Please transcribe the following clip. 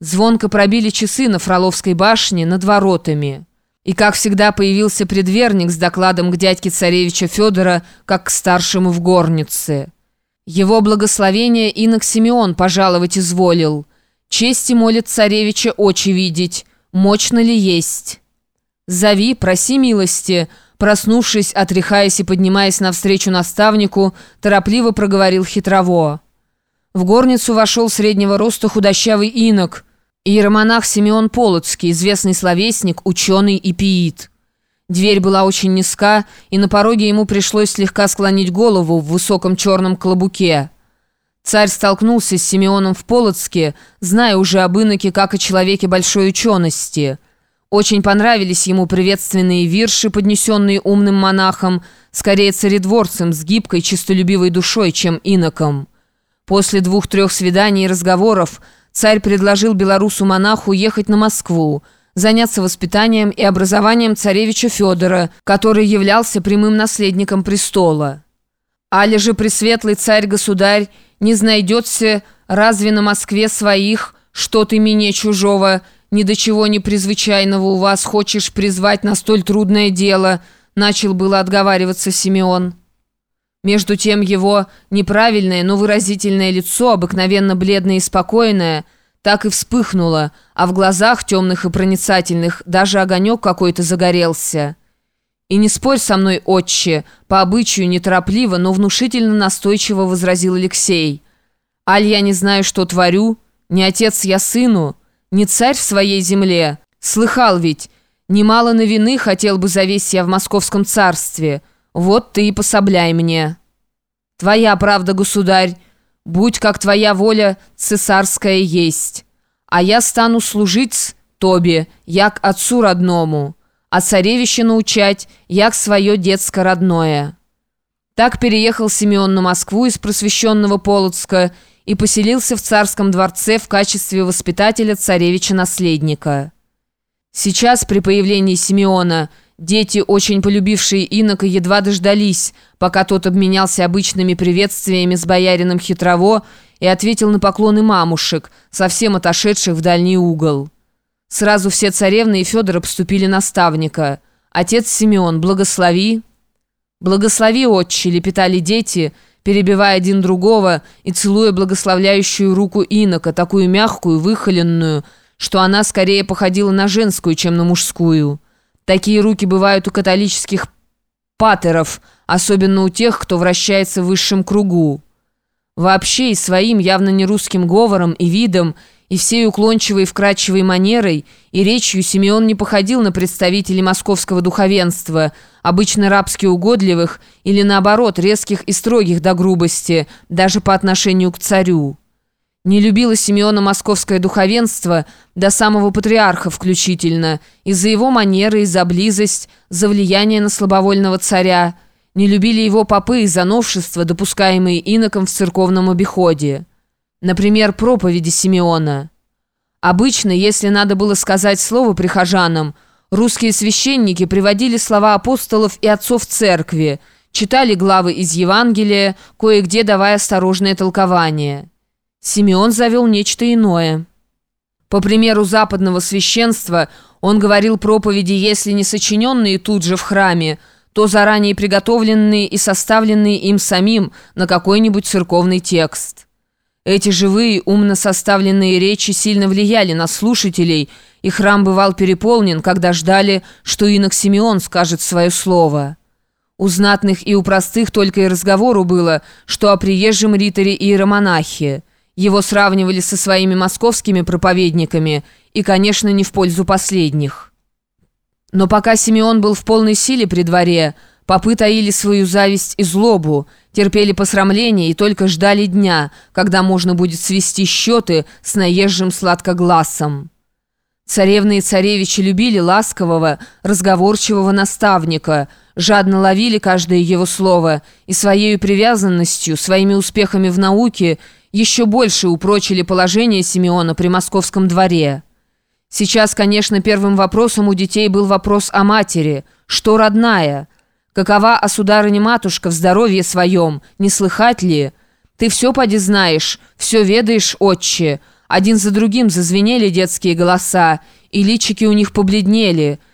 Звонко пробили часы на Фроловской башне над воротами. И, как всегда, появился предверник с докладом к дядьке царевича Федора, как к старшему в горнице. Его благословение инок Симеон пожаловать изволил. Чести молит царевича очи видеть, мощно ли есть. «Зови, проси милости», проснувшись, отряхаясь и поднимаясь навстречу наставнику, торопливо проговорил хитрово. В горницу вошел среднего роста худощавый инок – Иеромонах Симеон Полоцкий, известный словесник, ученый и пиит. Дверь была очень низка, и на пороге ему пришлось слегка склонить голову в высоком черном клобуке. Царь столкнулся с Симеоном в Полоцке, зная уже об иноке как о человеке большой учености. Очень понравились ему приветственные вирши, поднесенные умным монахом, скорее царедворцем с гибкой, чистолюбивой душой, чем иноком. После двух-трех свиданий и разговоров Царь предложил белорусу-монаху ехать на Москву, заняться воспитанием и образованием царевича Федора, который являлся прямым наследником престола. Али же пресветлый царь-государь не знайдется разве на Москве своих, что ты менее чужого, ни до чего не призвычайного у вас хочешь призвать на столь трудное дело, начал было отговариваться Симеон. Между тем его неправильное, но выразительное лицо, обыкновенно бледное и спокойное, так и вспыхнуло, а в глазах темных и проницательных даже огонек какой-то загорелся. «И не спорь со мной, отче», по обычаю неторопливо, но внушительно настойчиво возразил Алексей. «Аль я не знаю, что творю, не отец я сыну, не царь в своей земле. Слыхал ведь, немало на вины хотел бы завесь я в московском царстве». Вот ты и пособляй мне. Твоя правда, государь, будь как твоя воля цесарская есть. А я стану служить Тобе, як отцу родному, а царевище научать, як свое детско родное». Так переехал Симеон на Москву из просвещенного Полоцка и поселился в царском дворце в качестве воспитателя царевича-наследника. Сейчас при появлении Симеона – Дети, очень полюбившие инока, едва дождались, пока тот обменялся обычными приветствиями с боярином Хитрово и ответил на поклоны мамушек, совсем отошедших в дальний угол. Сразу все царевны и Федор обступили наставника. «Отец Симеон, благослови!» «Благослови, отче!» — лепетали дети, перебивая один другого и целуя благословляющую руку инока, такую мягкую, выхоленную, что она скорее походила на женскую, чем на мужскую. Такие руки бывают у католических патеров, особенно у тех, кто вращается в высшем кругу. Вообще и своим явно не русским говором и видом, и всей уклончивой и вкрадчивой манерой, и речью Симеон не походил на представителей московского духовенства, обычно рабски угодливых или, наоборот, резких и строгих до грубости, даже по отношению к царю. Не любило Симеона московское духовенство до самого патриарха включительно, из-за его манеры, из-за близость, за влияние на слабовольного царя. Не любили его попы из-за новшества, допускаемые иноком в церковном обиходе. Например, проповеди Симеона. Обычно, если надо было сказать слово прихожанам, русские священники приводили слова апостолов и отцов церкви, читали главы из Евангелия, кое-где давая осторожное толкование. Симеон завел нечто иное. По примеру западного священства, он говорил проповеди, если не сочиненные тут же в храме, то заранее приготовленные и составленные им самим на какой-нибудь церковный текст. Эти живые, умно составленные речи сильно влияли на слушателей, и храм бывал переполнен, когда ждали, что инок Симеон скажет свое слово. У знатных и у простых только и разговору было, что о приезжем риторе и иеромонахе – его сравнивали со своими московскими проповедниками и, конечно, не в пользу последних. Но пока Симеон был в полной силе при дворе, попы таили свою зависть и злобу, терпели посрамление и только ждали дня, когда можно будет свести счеты с наезжим сладкогласом. Царевны и царевичи любили ласкового, разговорчивого наставника, жадно ловили каждое его слово и своей привязанностью, своими успехами в науке – еще больше упрочили положение Симеона при московском дворе. Сейчас, конечно, первым вопросом у детей был вопрос о матери. Что родная? Какова о сударыне-матушка в здоровье своем? Не слыхать ли? Ты все поди знаешь, все ведаешь, отче. Один за другим зазвенели детские голоса, и личики у них побледнели –